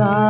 ल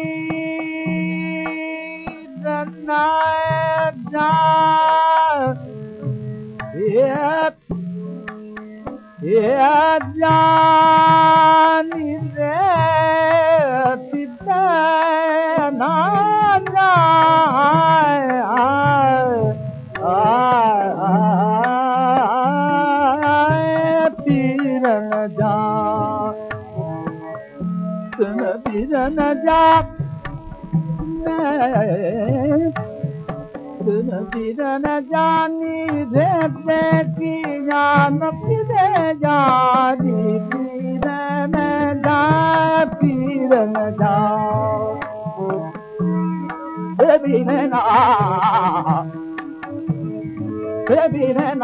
जा पिता न पीर सु न जानी पैकी जान न जारी पीर न गा पीरगार रीर नवीर न